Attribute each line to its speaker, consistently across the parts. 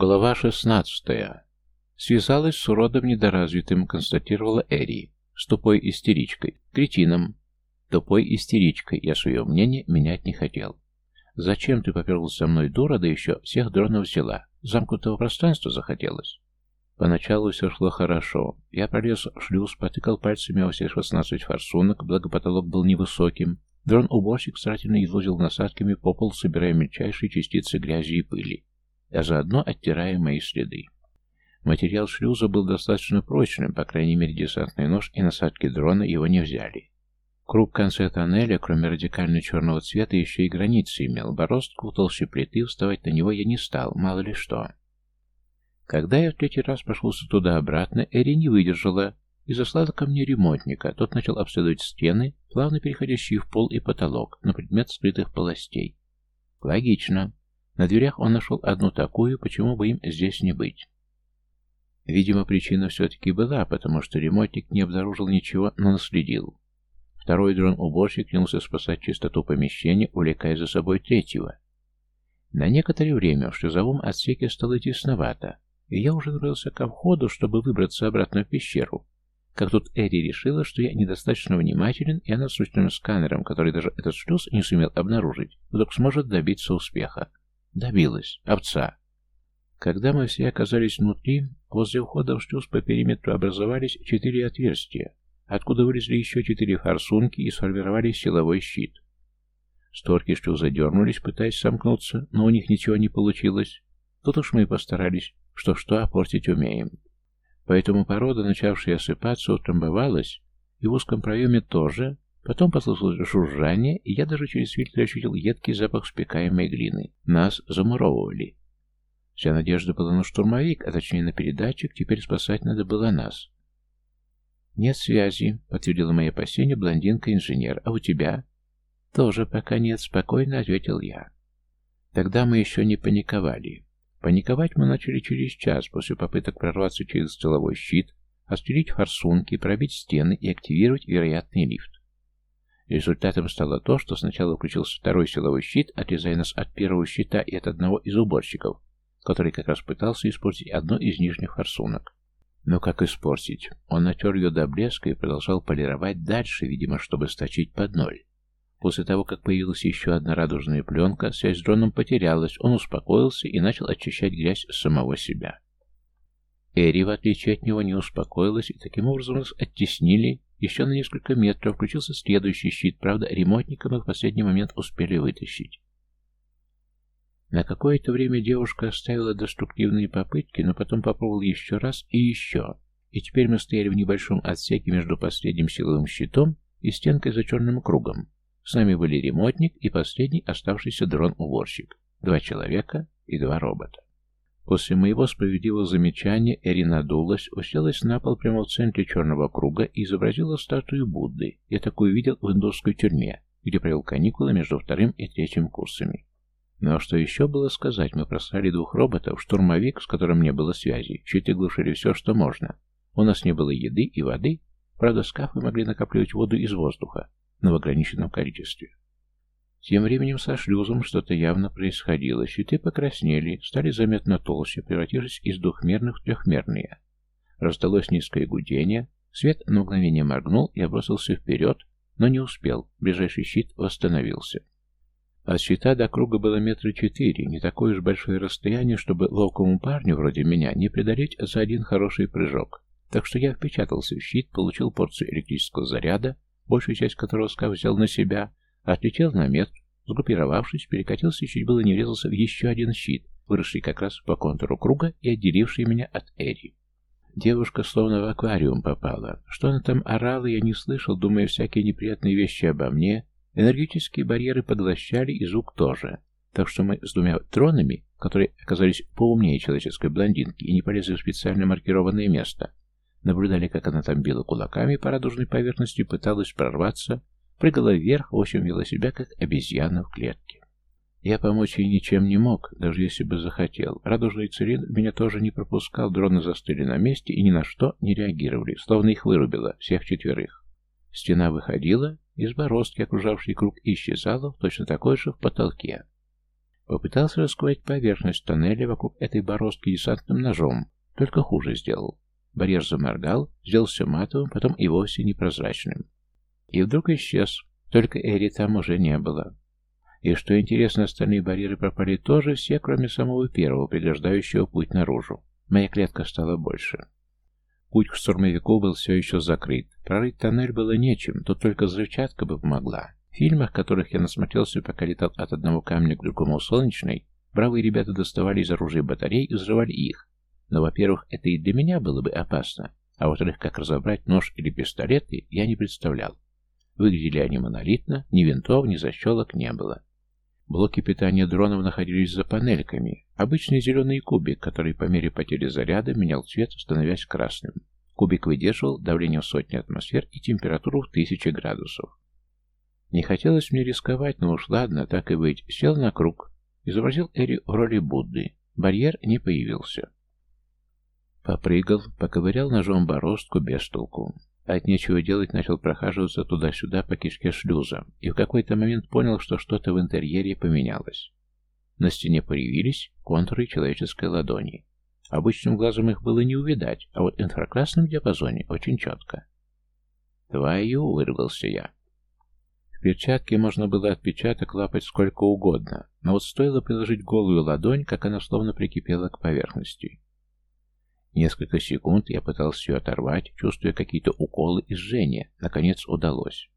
Speaker 1: Глава шестнадцатая. Связалась с уродом недоразвитым, констатировала Эри. С тупой истеричкой. Кретином. Тупой истеричкой. Я свое мнение менять не хотел. Зачем ты поперлась со мной, дура, да еще всех дронов взяла? Замкнутого пространства захотелось? Поначалу все шло хорошо. Я пролез в шлюз, потыкал пальцами во все шестнадцать форсунок, благо потолок был невысоким. Дрон-уборщик старательно изложил насадками по полу, собирая мельчайшие частицы грязи и пыли а заодно оттирая мои следы. Материал шлюза был достаточно прочным, по крайней мере десантный нож и насадки дрона его не взяли. Круг в конце тоннеля, кроме радикально черного цвета, еще и границы имел. Бороздку толще плиты, вставать на него я не стал, мало ли что. Когда я в третий раз пошелся туда-обратно, Эри не выдержала и заслала ко мне ремонтника. Тот начал обследовать стены, плавно переходящие в пол и потолок, на предмет скрытых полостей. Логично. На дверях он нашел одну такую, почему бы им здесь не быть. Видимо, причина все-таки была, потому что ремонтник не обнаружил ничего, но наследил. Второй дрон-уборщик кинулся спасать чистоту помещения, увлекая за собой третьего. На некоторое время в шлюзовом отсеке стало тесновато, и я уже направился ко входу, чтобы выбраться обратно в пещеру. Как тут Эри решила, что я недостаточно внимателен, и она с ручным сканером, который даже этот шлюз не сумел обнаружить, вдруг сможет добиться успеха. Добилась. Овца. Когда мы все оказались внутри, возле входа в шлюз по периметру образовались четыре отверстия, откуда вылезли еще четыре форсунки и сформировали силовой щит. Створки шлюза дернулись, пытаясь сомкнуться, но у них ничего не получилось. Тут уж мы и постарались, что-что опортить умеем. Поэтому порода, начавшая осыпаться, утрамбовалась, и в узком проеме тоже, Потом послышалось жужжание, и я даже через фильтр ощутил едкий запах спекаемой глины. Нас замуровывали. Вся надежда была на штурмовик, а точнее на передатчик, теперь спасать надо было нас. «Нет связи», — подтвердила мои опасения блондинка-инженер. «А у тебя?» «Тоже пока нет», — спокойно ответил я. Тогда мы еще не паниковали. Паниковать мы начали через час после попыток прорваться через стеловой щит, отстрелить форсунки, пробить стены и активировать вероятный лифт. Результатом стало то, что сначала включился второй силовой щит, отрезая нас от первого щита и от одного из уборщиков, который как раз пытался испортить одну из нижних форсунок. Но как испортить? Он натер ее до блеска и продолжал полировать дальше, видимо, чтобы сточить под ноль. После того, как появилась еще одна радужная пленка, связь с дроном потерялась, он успокоился и начал очищать грязь с самого себя. Эри, в отличие от него, не успокоилась, и таким образом нас оттеснили еще на несколько метров включился следующий щит, правда, ремонтникам их в последний момент успели вытащить. На какое-то время девушка оставила деструктивные попытки, но потом попробовала еще раз и еще. И теперь мы стояли в небольшом отсеке между последним силовым щитом и стенкой за черным кругом. С нами были ремонтник и последний оставшийся дрон-уборщик. Два человека и два робота. После моего справедливого замечания Эри надулась, уселась на пол прямо в центре черного круга и изобразила статую Будды. Я такую видел в индусской тюрьме, где провел каникулы между вторым и третьим курсами. Ну а что еще было сказать, мы просрали двух роботов, штурмовик, с которым не было связи, щиты глушили все, что можно. У нас не было еды и воды, правда скафы могли накапливать воду из воздуха, но в ограниченном количестве. Тем временем со шлюзом что-то явно происходило. Щиты покраснели, стали заметно толще, превратившись из двухмерных в трехмерные. Раздалось низкое гудение, свет на мгновение моргнул и обросился вперед, но не успел, ближайший щит восстановился. От щита до круга было метра четыре, не такое уж большое расстояние, чтобы ловкому парню вроде меня не преодолеть за один хороший прыжок. Так что я впечатался в щит, получил порцию электрического заряда, большую часть которого Скаф взял на себя, Отлетел на метр, сгруппировавшись, перекатился и чуть было не врезался в еще один щит, выросший как раз по контуру круга и отделивший меня от Эри. Девушка словно в аквариум попала. Что она там орала, я не слышал, думая всякие неприятные вещи обо мне. Энергетические барьеры поглощали, и звук тоже. Так что мы с двумя тронами, которые оказались поумнее человеческой блондинки и не полезли в специально маркированное место, наблюдали, как она там била кулаками по радужной поверхности пыталась прорваться Прыгала вверх, в общем, вела себя как обезьяна в клетке. Я помочь ей ничем не мог, даже если бы захотел. Радужный цилиндр меня тоже не пропускал, дроны застыли на месте и ни на что не реагировали, словно их вырубило, всех четверых. Стена выходила, из бороздки, окружавшей круг, исчезала, точно такой же в потолке. Попытался расковать поверхность тоннеля вокруг этой бороздки десантным ножом, только хуже сделал. Барьер заморгал, сделался матовым, потом и вовсе непрозрачным. И вдруг исчез, только Эри там уже не было. И что интересно, остальные барьеры пропали тоже все, кроме самого первого, преграждающего путь наружу. Моя клетка стала больше. Путь к штурмовику был все еще закрыт. Прорыть тоннель было нечем, тут только взрывчатка бы помогла. В фильмах, которых я насмотрелся, пока летал от одного камня к другому у солнечной, бравые ребята доставали из оружия батарей и взрывали их. Но, во-первых, это и для меня было бы опасно, а во-вторых, как разобрать нож или пистолеты, я не представлял. Выглядели они монолитно, ни винтов, ни защелок не было. Блоки питания дронов находились за панельками. Обычный зеленый кубик, который по мере потери заряда менял цвет, становясь красным. Кубик выдерживал давление в сотни атмосфер и температуру в тысячи градусов. Не хотелось мне рисковать, но уж ладно, так и быть. Сел на круг. Изобразил Эри в роли Будды. Барьер не появился. Попрыгал, поковырял ножом бороздку без толку. От нечего делать начал прохаживаться туда-сюда по кишке шлюза и в какой-то момент понял, что что-то в интерьере поменялось. На стене появились контуры человеческой ладони. Обычным глазом их было не увидать, а вот в инфракрасном диапазоне очень четко. «Твою!» — вырвался я. В перчатке можно было отпечаток лапать сколько угодно, но вот стоило приложить голую ладонь, как она словно прикипела к поверхности. Несколько секунд я пытался ее оторвать, чувствуя какие-то уколы и жжение. Наконец удалось.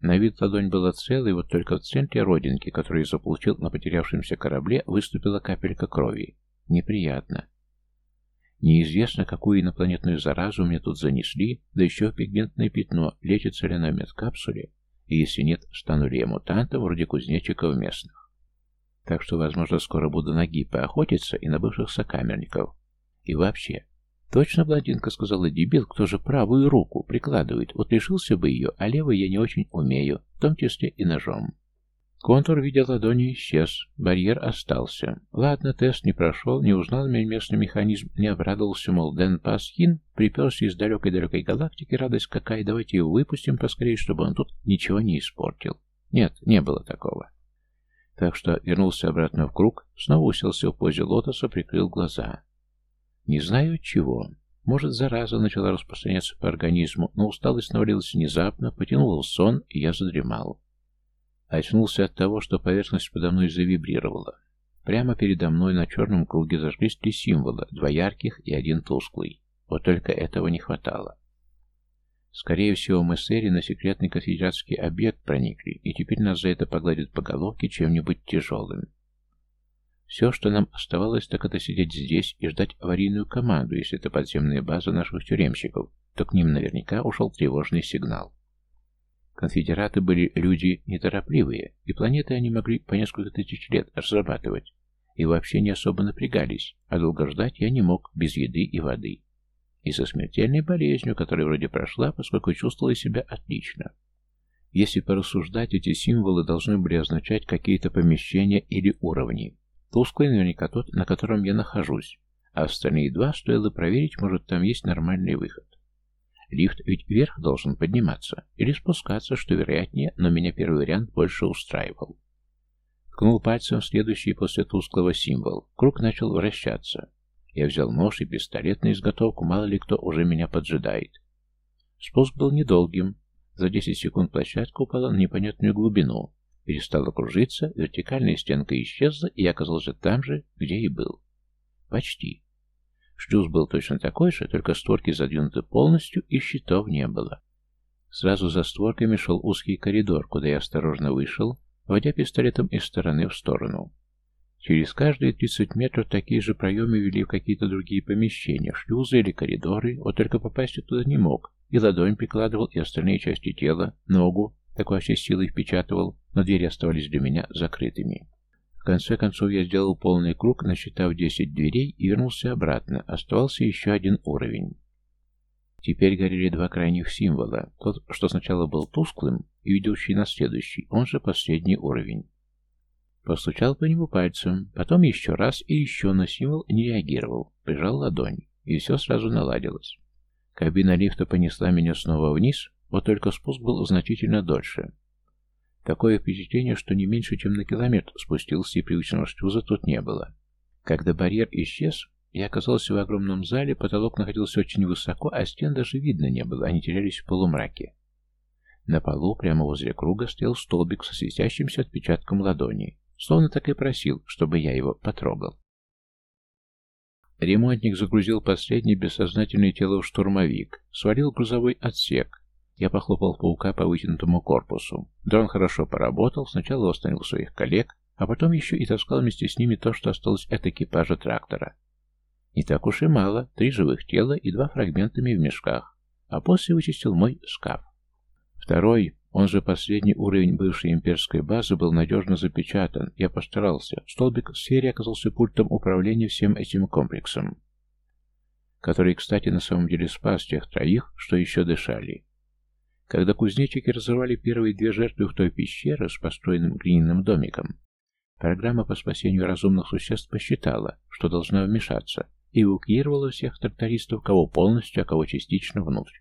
Speaker 1: На вид ладонь была целой, вот только в центре родинки, которую я заполучил на потерявшемся корабле, выступила капелька крови. Неприятно. Неизвестно, какую инопланетную заразу мне тут занесли, да еще пигментное пятно, лечится ли в медкапсуле, и если нет, стану ли я мутантом, вроде кузнечиков местных. Так что, возможно, скоро буду ноги поохотиться и на бывших сокамерников, и вообще, точно блондинка сказала, дебил, кто же правую руку прикладывает. Вот лишился бы ее, а левой я не очень умею, в том числе и ножом. Контур в виде ладони исчез, барьер остался. Ладно, тест не прошел, не узнал местный механизм, не обрадовался, мол, Дэн Пасхин приперся из далекой-далекой галактики, радость какая, давайте его выпустим поскорее, чтобы он тут ничего не испортил. Нет, не было такого. Так что вернулся обратно в круг, снова уселся в позе лотоса, прикрыл глаза. Не знаю чего. Может, зараза начала распространяться по организму, но усталость навалилась внезапно, потянула сон, и я задремал. Очнулся от того, что поверхность подо мной завибрировала. Прямо передо мной на черном круге зажглись три символа, два ярких и один тусклый. Вот только этого не хватало. Скорее всего, мы с Эри на секретный конфедератский объект проникли, и теперь нас за это погладят по головке чем-нибудь тяжелым. Все, что нам оставалось, так это сидеть здесь и ждать аварийную команду, если это подземная база наших тюремщиков, то к ним наверняка ушел тревожный сигнал. Конфедераты были люди неторопливые, и планеты они могли по несколько тысяч лет разрабатывать, и вообще не особо напрягались, а долго ждать я не мог без еды и воды. И со смертельной болезнью, которая вроде прошла, поскольку чувствовала себя отлично. Если порассуждать, эти символы должны были означать какие-то помещения или уровни. Тусклый наверняка тот, на котором я нахожусь, а остальные два стоило проверить, может там есть нормальный выход. Лифт ведь вверх должен подниматься или спускаться, что вероятнее, но меня первый вариант больше устраивал. Ткнул пальцем следующий после тусклого символ. Круг начал вращаться. Я взял нож и пистолет на изготовку, мало ли кто уже меня поджидает. Спуск был недолгим. За 10 секунд площадка упала на непонятную глубину, перестала кружиться, вертикальная стенка исчезла, и я оказался там же, где и был. Почти. Шлюз был точно такой же, только створки задвинуты полностью, и щитов не было. Сразу за створками шел узкий коридор, куда я осторожно вышел, водя пистолетом из стороны в сторону. Через каждые 30 метров такие же проемы вели в какие-то другие помещения, шлюзы или коридоры, вот только попасть туда не мог, и ладонь прикладывал, и остальные части тела, ногу, так вообще силой впечатывал, но двери оставались для меня закрытыми. В конце концов я сделал полный круг, насчитав 10 дверей, и вернулся обратно. Оставался еще один уровень. Теперь горели два крайних символа. Тот, что сначала был тусклым, и ведущий на следующий, он же последний уровень. Постучал по нему пальцем, потом еще раз и еще, на символ не реагировал. Прижал ладонь, и все сразу наладилось. Кабина лифта понесла меня снова вниз, вот только спуск был значительно дольше. Такое впечатление, что не меньше, чем на километр спустился, и привычного шлюза тут не было. Когда барьер исчез, я оказался в огромном зале, потолок находился очень высоко, а стен даже видно не было, они терялись в полумраке. На полу, прямо возле круга, стоял столбик со светящимся отпечатком ладони, словно так и просил, чтобы я его потрогал. Ремонтник загрузил последнее бессознательное тело в штурмовик, свалил грузовой отсек. Я похлопал паука по вытянутому корпусу. Дрон хорошо поработал, сначала восстановил своих коллег, а потом еще и таскал вместе с ними то, что осталось от экипажа трактора. Не так уж и мало, три живых тела и два фрагментами в мешках, а после вычистил мой шкаф. Второй, он же последний уровень бывшей имперской базы, был надежно запечатан. Я постарался. Столбик в сфере оказался пультом управления всем этим комплексом, который, кстати, на самом деле спас тех троих, что еще дышали. Когда кузнечики разорвали первые две жертвы в той пещере с построенным глиняным домиком, программа по спасению разумных существ посчитала, что должна вмешаться, и эвакуировала всех трактористов, кого полностью, а кого частично внутрь.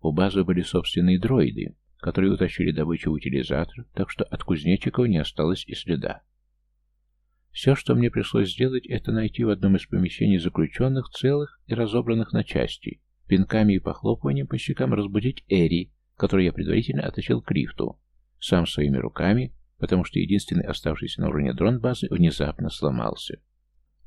Speaker 1: У базы были собственные дроиды, которые утащили добычу в утилизатор, так что от кузнечиков не осталось и следа. Все, что мне пришлось сделать, это найти в одном из помещений заключенных целых и разобранных на части, пинками и похлопыванием по щекам разбудить Эри, который я предварительно оттащил к лифту, сам своими руками, потому что единственный оставшийся на уровне дрон базы внезапно сломался.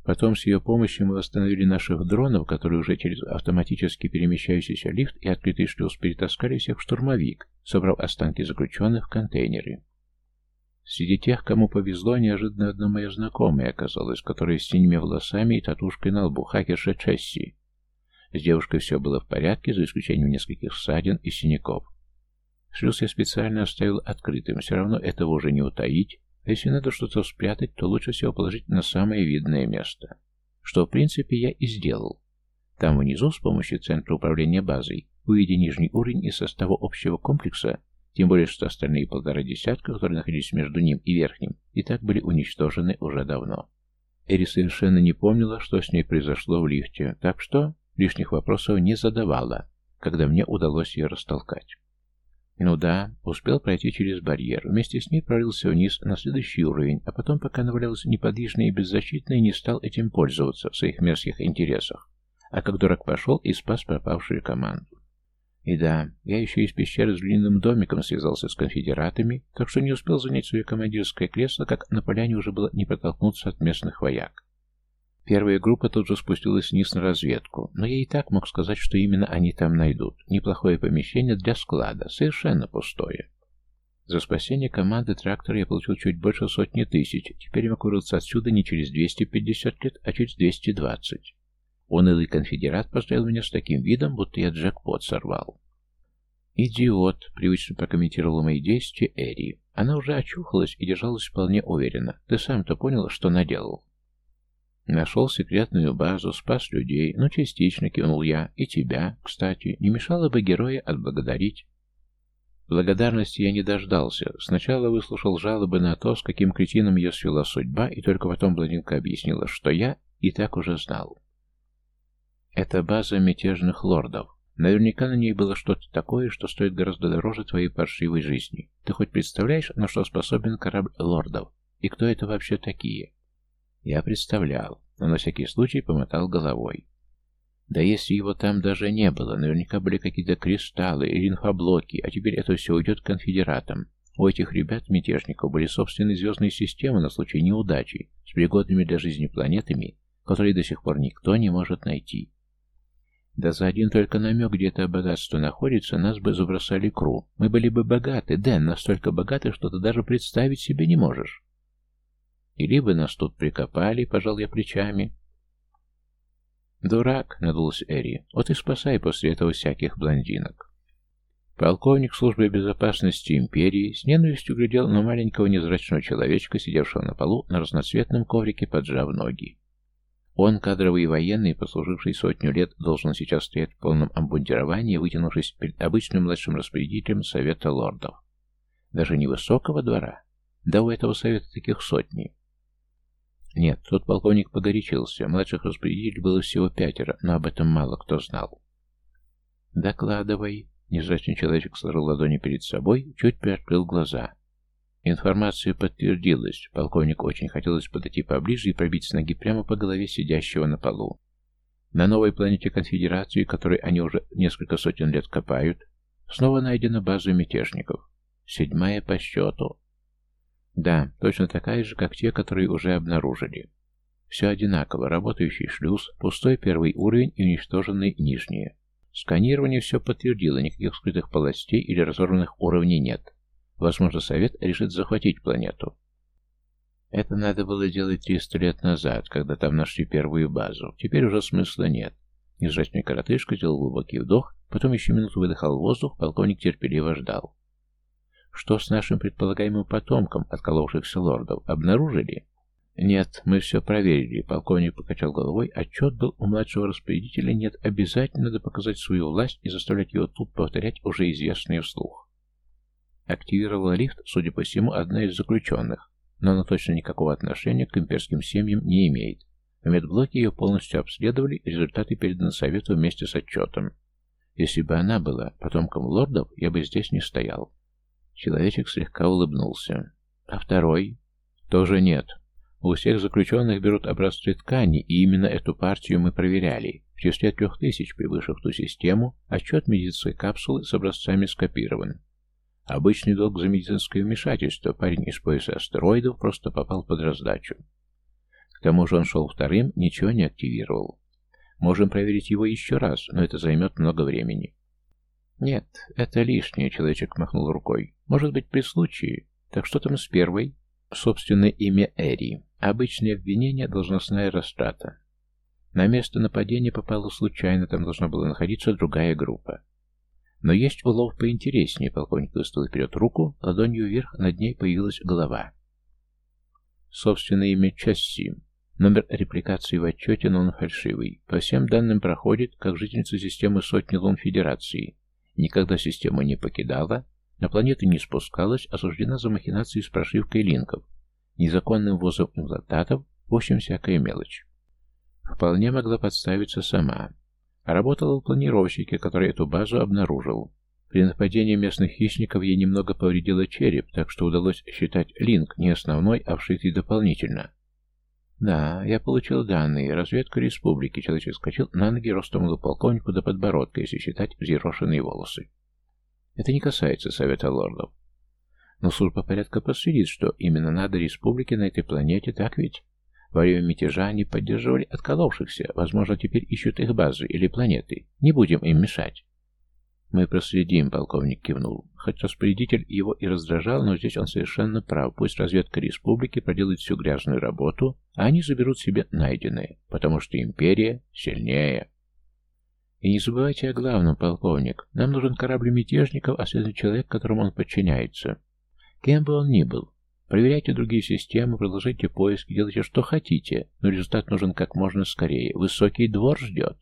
Speaker 1: Потом с ее помощью мы восстановили наших дронов, которые уже через автоматически перемещающийся лифт и открытый шлюз перетаскали всех в штурмовик, собрав останки заключенных в контейнеры. Среди тех, кому повезло, неожиданно одна моя знакомая оказалась, которая с синими волосами и татушкой на лбу, хакерша Чесси. С девушкой все было в порядке, за исключением нескольких ссадин и синяков. Шлюз я специально оставил открытым, все равно этого уже не утаить, а если надо что-то спрятать, то лучше всего положить на самое видное место. Что, в принципе, я и сделал. Там внизу, с помощью центра управления базой, увидя нижний уровень из состава общего комплекса, тем более, что остальные полтора десятка, которые находились между ним и верхним, и так были уничтожены уже давно. Эри совершенно не помнила, что с ней произошло в лифте, так что лишних вопросов не задавала, когда мне удалось ее растолкать. Ну да, успел пройти через барьер. Вместе с ней прорылся вниз на следующий уровень, а потом, пока она валялась неподвижной и беззащитной, не стал этим пользоваться в своих мерзких интересах. А как дурак пошел и спас пропавшую команду. И да, я еще из пещеры с длинным домиком связался с конфедератами, так что не успел занять свое командирское кресло, как на поляне уже было не протолкнуться от местных вояк. Первая группа тут же спустилась вниз на разведку, но я и так мог сказать, что именно они там найдут. Неплохое помещение для склада, совершенно пустое. За спасение команды трактора я получил чуть больше сотни тысяч, теперь я мог отсюда не через 250 лет, а через 220. Унылый конфедерат поставил меня с таким видом, будто я джекпот сорвал. «Идиот», — привычно прокомментировала мои действия Эри. Она уже очухалась и держалась вполне уверенно. «Ты сам-то понял, что наделал?» Нашел секретную базу, спас людей, ну, частично кивнул я, и тебя, кстати, не мешало бы героя отблагодарить. Благодарности я не дождался. Сначала выслушал жалобы на то, с каким кретином ее свела судьба, и только потом блондинка объяснила, что я и так уже знал. Это база мятежных лордов. Наверняка на ней было что-то такое, что стоит гораздо дороже твоей паршивой жизни. Ты хоть представляешь, на что способен корабль лордов? И кто это вообще такие? Я представлял, но на всякий случай помотал головой. Да если его там даже не было, наверняка были какие-то кристаллы или инфоблоки, а теперь это все уйдет конфедератам. У этих ребят-мятежников были собственные звездные системы на случай неудачи, с пригодными для жизни планетами, которые до сих пор никто не может найти. Да за один только намек, где это богатство находится, нас бы забросали кру. Мы были бы богаты, Дэн, настолько богаты, что ты даже представить себе не можешь. И либо нас тут прикопали, пожал я плечами. Дурак, надулась Эри. Вот и спасай после этого всяких блондинок. Полковник службы безопасности империи с ненавистью глядел на маленького незрачного человечка, сидевшего на полу на разноцветном коврике, поджав ноги. Он, кадровый военный, послуживший сотню лет, должен сейчас стоять в полном обмундировании, вытянувшись перед обычным младшим распорядителем Совета лордов. Даже невысокого двора. Да у этого совета таких сотни. Нет, тот полковник погорячился. Младших распорядителей было всего пятеро, но об этом мало кто знал. «Докладывай». Незрачный человечек сложил ладони перед собой, чуть приоткрыл глаза. Информация подтвердилась. Полковник очень хотелось подойти поближе и пробить с ноги прямо по голове сидящего на полу. На новой планете Конфедерации, которой они уже несколько сотен лет копают, снова найдена база мятежников. Седьмая по счету. Да, точно такая же, как те, которые уже обнаружили. Все одинаково. Работающий шлюз, пустой первый уровень и уничтоженный нижние. Сканирование все подтвердило, никаких скрытых полостей или разорванных уровней нет. Возможно, Совет решит захватить планету. Это надо было делать 300 лет назад, когда там нашли первую базу. Теперь уже смысла нет. Нежачный коротышка сделал глубокий вдох, потом еще минуту выдыхал воздух, полковник терпеливо ждал. Что с нашим предполагаемым потомком отколовшихся лордов? Обнаружили? «Нет, мы все проверили», — полковник покачал головой. «Отчет был у младшего распорядителя. Нет, обязательно надо показать свою власть и заставлять его тут повторять уже известный вслух». Активировала лифт, судя по всему, одна из заключенных, но она точно никакого отношения к имперским семьям не имеет. В медблоке ее полностью обследовали, результаты переданы совету вместе с отчетом. Если бы она была потомком лордов, я бы здесь не стоял. Человечек слегка улыбнулся. А второй? Тоже нет. У всех заключенных берут образцы ткани, и именно эту партию мы проверяли. В числе трех тысяч прибывших в ту систему отчет медицинской капсулы с образцами скопирован. Обычный долг за медицинское вмешательство. Парень из пояса астероидов просто попал под раздачу. К тому же он шел вторым, ничего не активировал. Можем проверить его еще раз, но это займет много времени. Нет, это лишнее, человечек махнул рукой. Может быть, при случае. Так что там с первой? Собственное имя Эри. Обычное обвинение – должностная растрата. На место нападения попало случайно, там должна была находиться другая группа. Но есть улов поинтереснее. Полковник выставил вперед руку, ладонью вверх, над ней появилась голова. Собственное имя Часси. Номер репликации в отчете, но он фальшивый. По всем данным проходит, как жительница системы сотни лун Федерации. Никогда систему не покидала, на планету не спускалась, осуждена за махинации с прошивкой линков незаконным ввозом имплантатов, в общем, всякая мелочь. Вполне могла подставиться сама. Работала в планировщике, который эту базу обнаружил. При нападении местных хищников ей немного повредило череп, так что удалось считать линк не основной, а вшитый дополнительно. Да, я получил данные. Разведка республики. Человек скачал на ноги ростом до полковнику до подбородка, если считать взъерошенные волосы. Это не касается Совета Лордов. Но служба порядка посудит, что именно надо республике на этой планете, так ведь? Во время мятежа они поддерживали отколовшихся, возможно, теперь ищут их базы или планеты. Не будем им мешать. Мы проследим, полковник кивнул. Хоть распорядитель его и раздражал, но здесь он совершенно прав. Пусть разведка республики проделает всю грязную работу, а они заберут себе найденное, потому что империя сильнее. И не забывайте о главном, полковник. Нам нужен корабль мятежников, а следует человек, которому он подчиняется. Кем бы он ни был. Проверяйте другие системы, продолжайте поиски, делайте что хотите, но результат нужен как можно скорее. Высокий двор ждет.